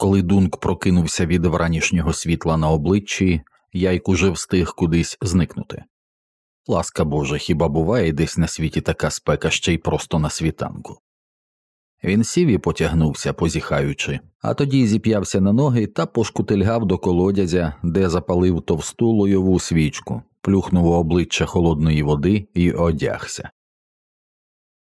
Коли Дунк прокинувся від вранішнього світла на обличчі, Яйк уже встиг кудись зникнути. Ласка Божа, хіба буває десь на світі така спека ще й просто на світанку. Він сів і потягнувся, позіхаючи, а тоді зіп'явся на ноги та пошкутильгав до колодязя, де запалив товсту лойову свічку, плюхнув у обличчя холодної води і одягся.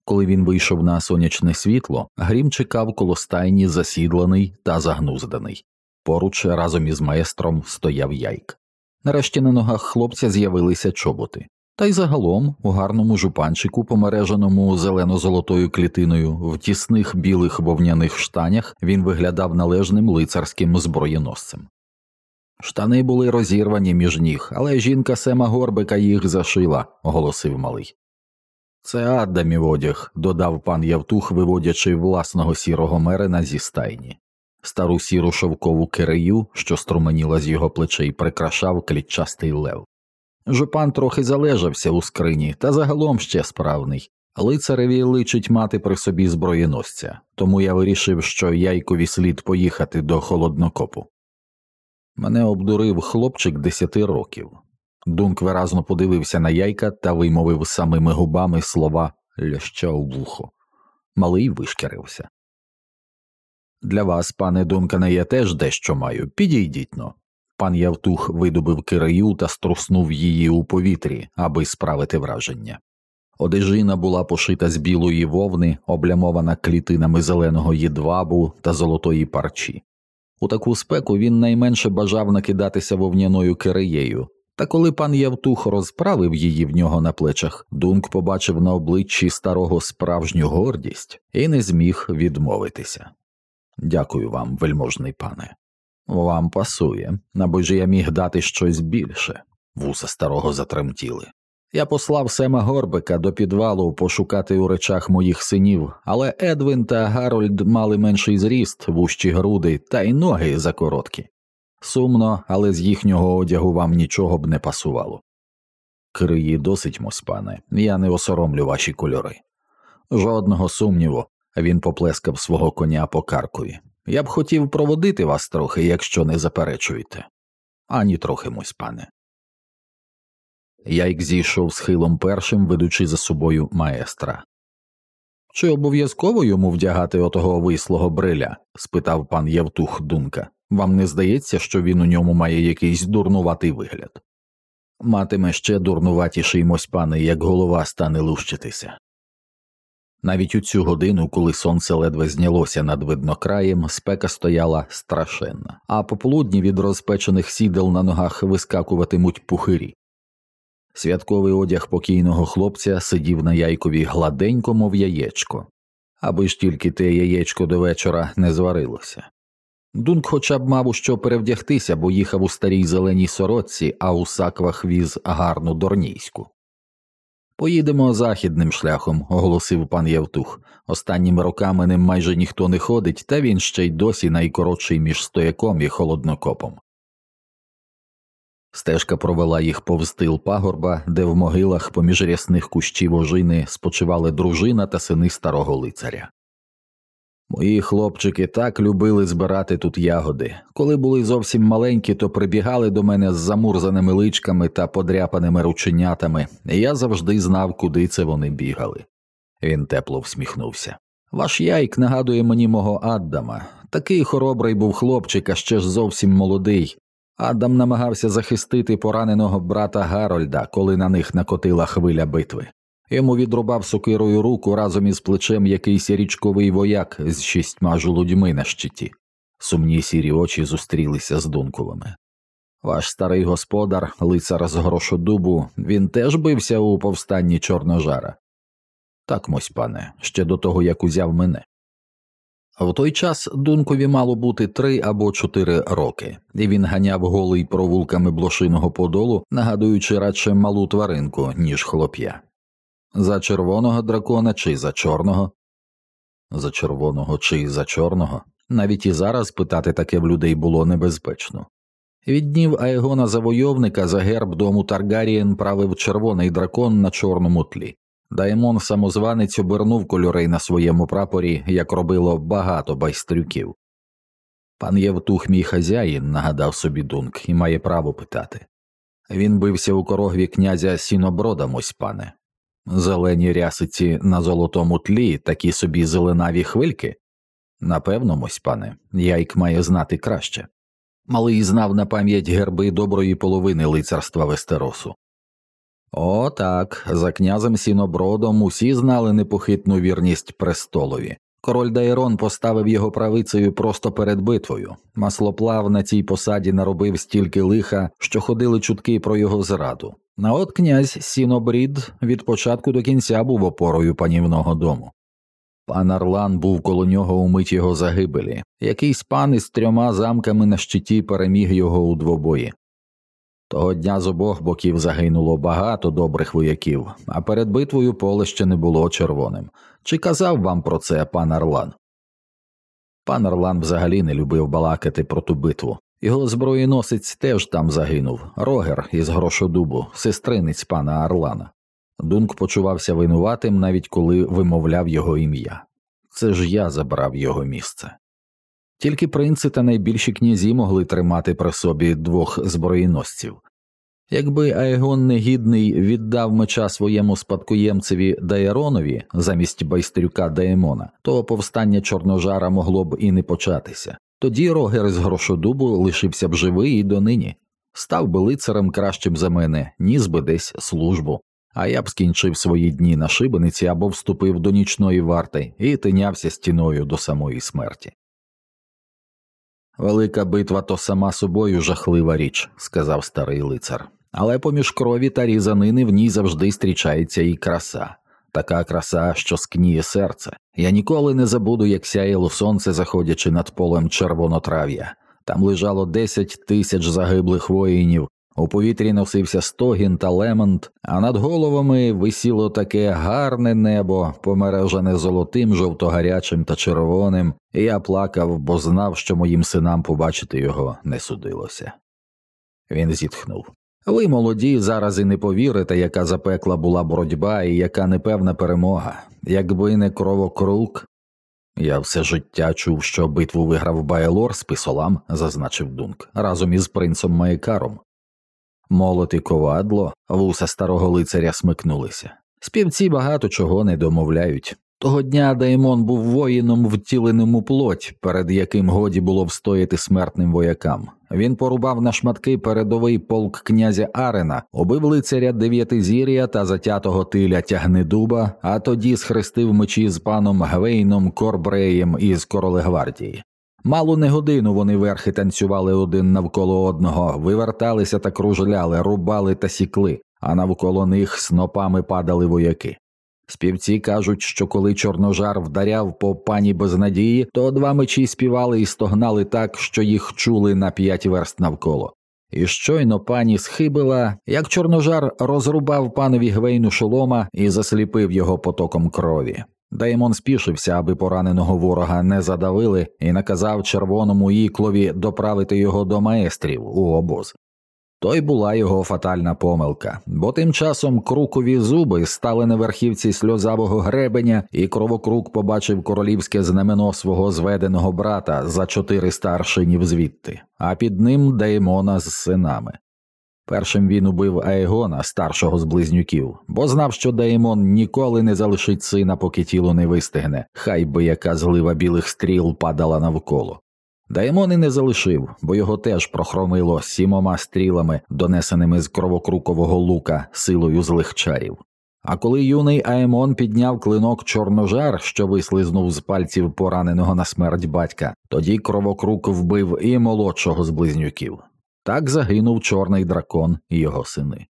Коли він вийшов на сонячне світло, грім чекав коло стайні засідланий та загнузданий. Поруч разом із маестром стояв яйк. Нарешті на ногах хлопця з'явилися чоботи. Та й загалом у гарному жупанчику, помереженому зелено-золотою клітиною, в тісних білих вовняних штанях він виглядав належним лицарським зброєносцем. Штани були розірвані між ніг, але жінка Сема Горбика їх зашила, оголосив малий. Це Адамів одяг, додав пан Явтух, виводячи власного сірого мерина зі стайні. Стару сіру шовкову кирею, що струменіла з його плечей, прикрашав клітчастий лев. Жупан трохи залежався у скрині, та загалом ще справний. Лицареві личить мати при собі зброєносця, тому я вирішив, що яйкові слід поїхати до холоднокопу. Мене обдурив хлопчик десяти років. Дунк виразно подивився на яйка та вимовив самими губами слова ляща у вухо. Малий вишкірився. Для вас, пане Дункане, я теж дещо маю. Підійдіть но. Пан Явтух видобив кирею та струснув її у повітрі, аби справити враження. Одежина була пошита з білої вовни, облямована клітинами зеленого їдвабу та золотої парчі. У таку спеку він найменше бажав накидатися вовняною киреєю, та коли пан Явтух розправив її в нього на плечах, Дунк побачив на обличчі старого справжню гордість і не зміг відмовитися. Дякую вам, вельможний пане. Вам пасує, або ж я міг дати щось більше. Вуса старого затремтіли. Я послав Сема Горбика до підвалу пошукати у речах моїх синів, але Едвін та Гарольд мали менший зріст, вущі груди та й ноги закороткі. Сумно, але з їхнього одягу вам нічого б не пасувало. Криї досить, моспане, я не осоромлю ваші кольори. Жодного сумніву, він поплескав свого коня по каркові. Я б хотів проводити вас трохи, якщо не заперечуєте. Ані трохи, мось пане. Яйк зійшов схилом першим, ведучи за собою маестра. Чи обов'язково йому вдягати отого вислого бриля? спитав пан Євтух Дунка. Вам не здається, що він у ньому має якийсь дурнуватий вигляд? Матиме ще дурнуватіший мось пане, як голова стане лущитися. Навіть у цю годину, коли сонце ледве знялося над виднокраєм, спека стояла страшенна, а пополудні від розпечених сідел на ногах вискакуватимуть пухирі. Святковий одяг покійного хлопця сидів на яйкові гладенько, мов яєчко, аби ж тільки те яєчко до вечора не зварилося. Дунк хоча б мав у що перевдягтися, бо їхав у старій зеленій сорочці, а у саквах віз гарну дорнійську. Поїдемо західним шляхом, оголосив пан Явтух. Останніми роками ним майже ніхто не ходить, та він ще й досі найкоротший між стояком і холоднокопом. Стежка провела їх повз тил пагорба, де в могилах поміж рясних кущів ожини спочивали дружина та сини старого лицаря. Мої хлопчики так любили збирати тут ягоди. Коли були зовсім маленькі, то прибігали до мене з замурзаними личками та подряпаними рученятами, і я завжди знав, куди це вони бігали. Він тепло всміхнувся. Ваш яйк нагадує мені мого Аддама. Такий хоробрий був хлопчик, а ще ж зовсім молодий. Адам намагався захистити пораненого брата Гарольда, коли на них накотила хвиля битви. Йому відрубав сокирою руку разом із плечем якийсь річковий вояк з шістьма жолудьми на щиті. Сумні сірі очі зустрілися з Дунковими. Ваш старий господар, лицар з грошодубу, він теж бився у повстанні Чорножара. Так, мось пане, ще до того як узяв мене. В той час Дункові мало бути три або чотири роки, і він ганяв голий провулками блошиного подолу, нагадуючи радше малу тваринку, ніж хлоп'я. За червоного дракона чи за чорного? За червоного чи за чорного? Навіть і зараз питати таке в людей було небезпечно. Від днів Аегона завойовника за герб дому Таргарієн правив червоний дракон на чорному тлі. Даймон самозванець обернув кольорей на своєму прапорі, як робило багато байстрюків. Пан Євтух мій хазяїн, нагадав собі Дунк, і має право питати. Він бився у корогві князя Сіноброда, мось пане. Зелені рясиці на золотому тлі, такі собі зеленаві хвильки. Напевно, мось пане, яйк має знати краще. Малий знав на пам'ять герби доброї половини лицарства Вестеросу. О, так, за князем Сінобродом усі знали непохитну вірність престолові. Король Дайрон поставив його правицею просто перед битвою. Маслоплав на цій посаді наробив стільки лиха, що ходили чутки про його зраду. На от князь Сінобрід від початку до кінця був опорою панівного дому. Пан Арлан був коло нього у мить його загибелі. Якийсь пан із трьома замками на щиті переміг його у двобої. Того дня з обох боків загинуло багато добрих вояків, а перед битвою поле ще не було червоним. Чи казав вам про це пан Арлан? Пан Арлан взагалі не любив балакати про ту битву. Його зброєносець теж там загинув, рогер із грошодубу, сестринець пана Арлана. Дунк почувався винуватим, навіть коли вимовляв його ім'я. Це ж я забрав його місце. Тільки принци та найбільші князі могли тримати при собі двох зброєносців. Якби Аегон негідний віддав меча своєму спадкоємцеві Даєронові замість байстрюка Даемона, то повстання Чорножара могло б і не початися. Тоді Рогер з грошодубу лишився б живий і донині, став би лицарем кращим за мене, ніс би десь службу, а я б скінчив свої дні на шибениці або вступив до нічної варти і тинявся стіною до самої смерті. Велика битва то сама собою жахлива річ, сказав старий лицар, але поміж крові та різанини в ній завжди зустрічається і краса, така краса, що скніє серце. Я ніколи не забуду, як сяяло сонце, заходячи над полем червонотрав'я. Там лежало десять тисяч загиблих воїнів, у повітрі носився стогін та лемонт, а над головами висіло таке гарне небо, помережене золотим, жовтогарячим та червоним, і я плакав, бо знав, що моїм синам побачити його не судилося. Він зітхнув. Ви, молоді, зараз і не повірите, яка запекла була боротьба і яка непевна перемога, якби не кровокрук. Я все життя чув, що битву виграв Байлор з писолам, зазначив Дунк, разом із принцем Маєкаром. Молот і ковадло, вуса старого лицаря смикнулися. Співці багато чого не домовляють. Того дня Даймон був воїном, втіленим у плоть, перед яким годі було встояти смертним воякам. Він порубав на шматки передовий полк князя Арена, убив лицаря Дев'ятизір'я та затятого тиля Тягнедуба, а тоді схрестив мечі з паном Гвейном Корбреєм із Королегвардії. Малу не годину вони верхи танцювали один навколо одного, виверталися та кружляли, рубали та сікли, а навколо них снопами падали вояки. Співці кажуть, що коли чорножар вдаряв по пані безнадії, то два мечі співали і стогнали так, що їх чули на п'ять верст навколо. І щойно пані схибила, як чорножар розрубав панові гвейну шолома і засліпив його потоком крові. Даймон спішився, аби пораненого ворога не задавили, і наказав червоному іклові доправити його до маестрів у обоз. Той була його фатальна помилка, бо тим часом крукові зуби стали на верхівці сльозавого гребеня, і кровокрук побачив королівське знамено свого зведеного брата за чотири старшинів звідти, а під ним Даймона з синами. Першим він убив Аегона, старшого з близнюків, бо знав, що Деймон ніколи не залишить сина, поки тіло не вистигне, хай би яка злива білих стріл падала навколо. Даймон і не залишив, бо його теж прохромило сімома стрілами, донесеними з кровокрукового лука силою злих чарів. А коли юний Аемон підняв клинок чорножар, що вислизнув з пальців пораненого на смерть батька, тоді кровокрук вбив і молодшого з близнюків. Так загинув чорний дракон і його сини.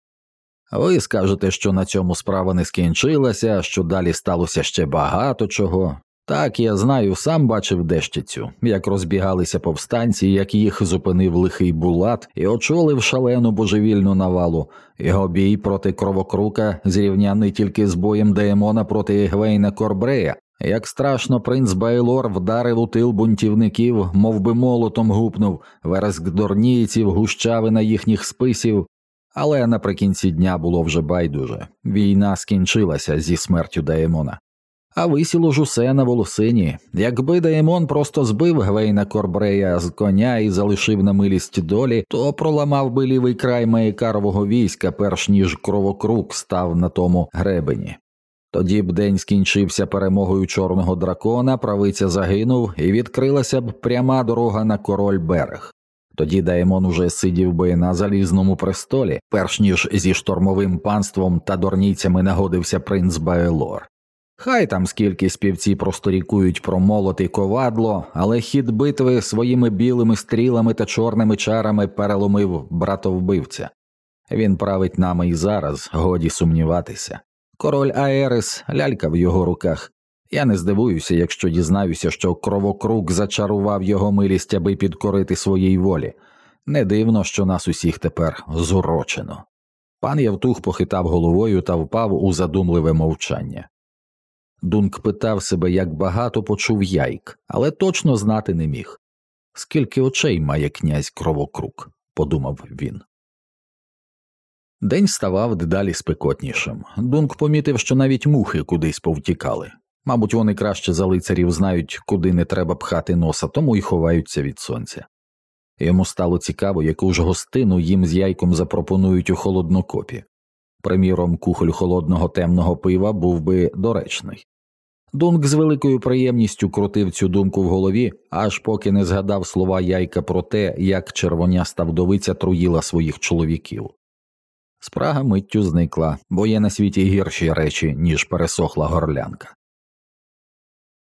Ви скажете, що на цьому справа не скінчилася, що далі сталося ще багато чого. Так, я знаю, сам бачив дещицю, як розбігалися повстанці, як їх зупинив лихий булат і очолив шалену божевільну навалу. Його бій проти кровокрука зрівняний тільки з боєм Деемона проти Гвейна Корбрея, як страшно принц Байлор вдарив у тил бунтівників, мов би молотом гупнув, вереск дорнійців, гущавина їхніх списів, але наприкінці дня було вже байдуже. Війна скінчилася зі смертю Даємона. А висіло ж усе на волосині. Якби Даємон просто збив Гвейна Корбрея з коня і залишив на милість долі, то проламав би лівий край Маєкарового війська, перш ніж кровокрук став на тому гребені. Тоді б день скінчився перемогою чорного дракона, правиця загинув, і відкрилася б пряма дорога на король берег. Тоді Даймон уже сидів би на залізному престолі, перш ніж зі штормовим панством та дорніцями нагодився принц Баелор. Хай там скільки співці просторікують про молот і ковадло, але хід битви своїми білими стрілами та чорними чарами переломив братовбивця. Він править нами і зараз, годі сумніватися. Король Аерес, лялька в його руках. Я не здивуюся, якщо дізнаюся, що кровокрук зачарував його милість, аби підкорити своїй волі. Не дивно, що нас усіх тепер зурочено. Пан Явтух похитав головою та впав у задумливе мовчання. Дунк питав себе, як багато почув яйк, але точно знати не міг. Скільки очей має князь кровокрук, подумав він. День ставав дедалі спекотнішим. Дунк помітив, що навіть мухи кудись повтікали. Мабуть, вони краще за лицарів знають, куди не треба пхати носа, тому й ховаються від сонця. Йому стало цікаво, яку ж гостину їм з яйком запропонують у холоднокопі. Приміром, кухоль холодного темного пива був би доречний. Дунк з великою приємністю крутив цю думку в голові, аж поки не згадав слова яйка про те, як червоняста вдовиця труїла своїх чоловіків. Спрага миттю зникла, бо є на світі гірші речі, ніж пересохла горлянка.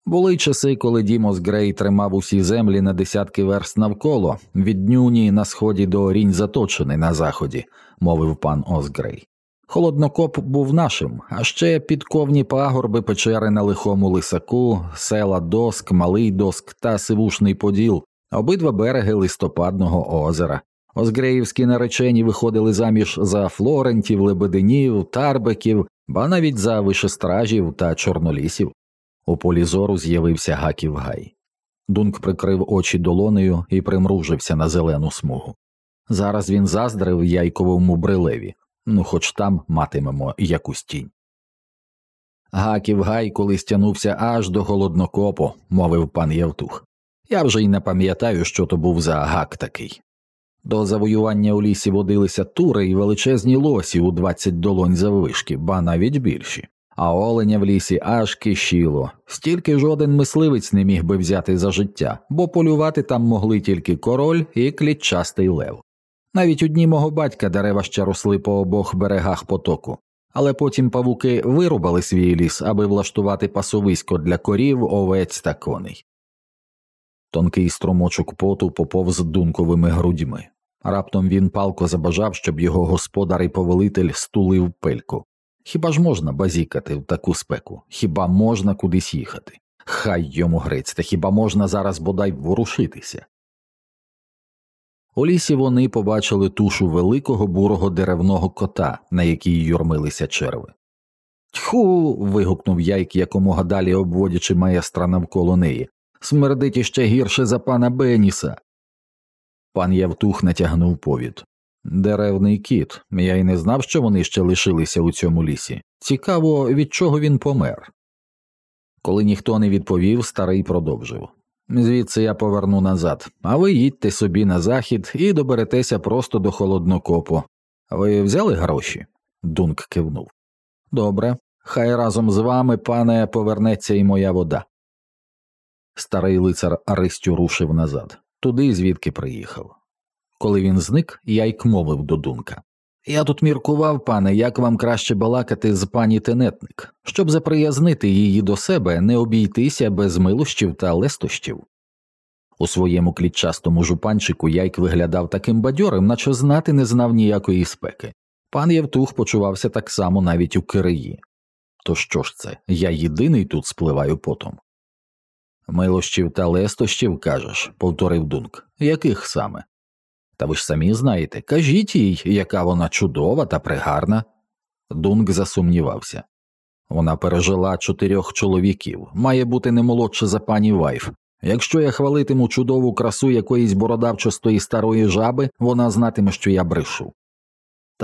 Були часи, коли Дімос Грей тримав усі землі на десятки верст навколо, від нюні на сході до рінь заточений на заході, мовив пан Осгрей. Холоднокоп був нашим, а ще підковні пагорби печери на лихому лисаку, села Доск, Малий Доск та Сивушний Поділ, обидва береги листопадного озера. Озгреївські наречені виходили заміж за флорентів, лебединів, тарбеків, ба навіть за вишестражів та чорнолісів. У полі зору з'явився гаків гай. Дунк прикрив очі долонею і примружився на зелену смугу. Зараз він заздрив яйковому брилеві, ну хоч там матимемо якусь тінь. Гаків гай колись тянувся аж до голоднокопу, мовив пан Євтух. Я вже й не пам'ятаю, що то був за гак такий. До завоювання у лісі водилися тури і величезні лосі у двадцять долонь заввишки, ба навіть більші а оленя в лісі аж кишіло, стільки жоден мисливець не міг би взяти за життя, бо полювати там могли тільки король і клітчастий лев. Навіть у дні мого батька дерева ще росли по обох берегах потоку, але потім павуки вирубали свій ліс, аби влаштувати пасовисько для корів, овець та коней. Тонкий струмочок поту поповз дунковими грудьми. Раптом він палко забажав, щоб його господар і повелитель стулив пельку. Хіба ж можна базікати в таку спеку? Хіба можна кудись їхати? Хай йому грець, та хіба можна зараз бодай ворушитися? У лісі вони побачили тушу великого бурого деревного кота, на якій юрмилися черви. Тьху. вигукнув яйк якомога далі обводячи маестра навколо неї. Смердить іще гірше за пана Беніса. Пан Явтух натягнув повід. Деревний кіт, я й не знав, що вони ще лишилися у цьому лісі. Цікаво, від чого він помер. Коли ніхто не відповів, старий продовжив звідси я поверну назад, а ви їдьте собі на захід і доберетеся просто до холоднокопу. Ви взяли гроші? Дунк кивнув. Добре, хай разом з вами, пане, повернеться і моя вода. Старий лицар Аристю рушив назад, туди звідки приїхав. Коли він зник, яйк мовив до Дунка. Я тут міркував, пане, як вам краще балакати з пані тенетник, щоб заприязнити її до себе, не обійтися без милощів та лестощів. У своєму клітчастому жупанчику яйк виглядав таким бадьорим, наче знати не знав ніякої спеки. Пан Євтух почувався так само навіть у Кириї. То що ж це? Я єдиний тут спливаю потом. Милощів та лестощів, кажеш, повторив Дунк. Яких саме? Та ви ж самі знаєте, кажіть їй, яка вона чудова та пригарна. Дунк засумнівався. Вона пережила чотирьох чоловіків, має бути не молодша за пані Вайф. Якщо я хвалитиму чудову красу якоїсь бородавчостої старої жаби, вона знатиме, що я брешу.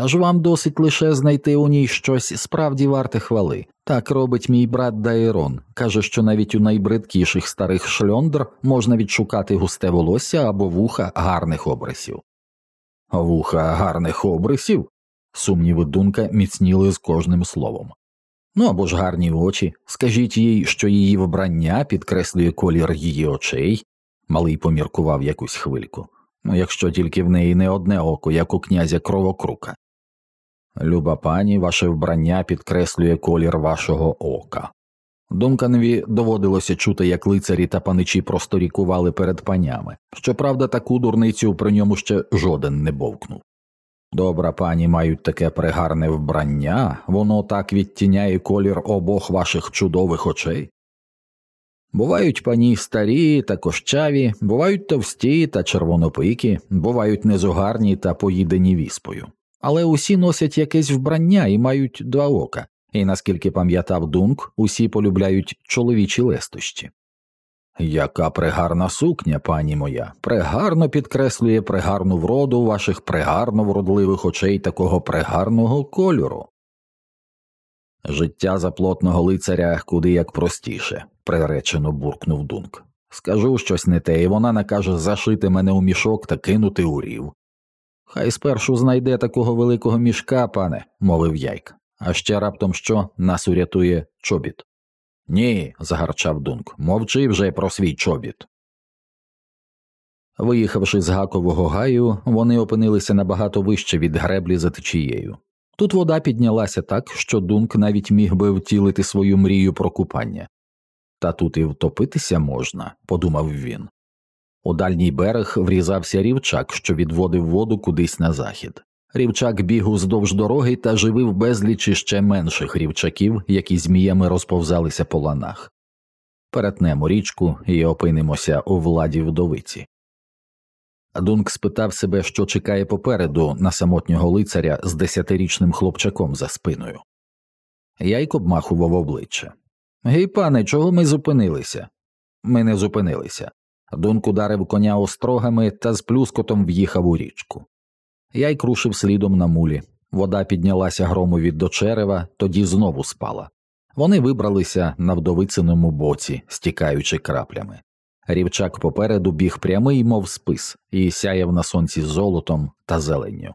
Та ж вам досить лише знайти у ній щось справді варте хвали, Так робить мій брат Дайрон. Каже, що навіть у найбридкіших старих шльондр можна відшукати густе волосся або вуха гарних обрисів. Вуха гарних обрисів? Сумніви Дунка міцніли з кожним словом. Ну або ж гарні очі, скажіть їй, що її вбрання підкреслює колір її очей, малий поміркував якусь хвильку, ну якщо тільки в неї не одне око, як у князя кровокрука. Люба пані, ваше вбрання підкреслює колір вашого ока. Дунканові доводилося чути, як лицарі та паничі просторікували перед панями. Щоправда, таку дурницю при ньому ще жоден не бовкнув. Добра пані мають таке пригарне вбрання, воно так відтіняє колір обох ваших чудових очей. Бувають пані старі та кощаві, бувають товсті та червонопикі, бувають незугарні та поїдені віспою, але усі носять якесь вбрання і мають два ока, і наскільки пам'ятав Дунк, усі полюбляють чоловічі лестощі. Яка пригарна сукня, пані моя, пригарно підкреслює пригарну вроду ваших пригарно вродливих очей такого пригарного кольору. Життя заплотного лицаря куди як простіше, приречено буркнув Дунк. Скажу щось не те, і вона накаже зашити мене у мішок та кинути у рів. Хай спершу знайде такого великого мішка, пане, мовив яйк, а ще раптом що нас урятує чобіт. Ні, загарчав Дунк, мовчи вже про свій чобіт. Виїхавши з гакового гаю, вони опинилися набагато вище від греблі за течією. Тут вода піднялася так, що Дунк навіть міг би втілити свою мрію про купання. Та тут і втопитися можна, подумав він. У дальній берег врізався рівчак, що відводив воду кудись на захід. Рівчак біг уздовж дороги та живив безліч іще менших рівчаків, які зміями розповзалися по ланах. Перетнемо річку і опинимося у владі вдовиці. Дунк спитав себе, що чекає попереду на самотнього лицаря з десятирічним хлопчаком за спиною. Яйк обмахував обличчя. Гей, пане, чого ми зупинилися? Ми не зупинилися. Дунк ударив коня острогами та з плюскотом в'їхав у річку. Яйк рушив слідом на мулі. Вода піднялася громові до черева, тоді знову спала. Вони вибралися на вдовициному боці, стікаючи краплями. Рівчак попереду біг прямий, мов спис, і сяяв на сонці золотом та зеленню.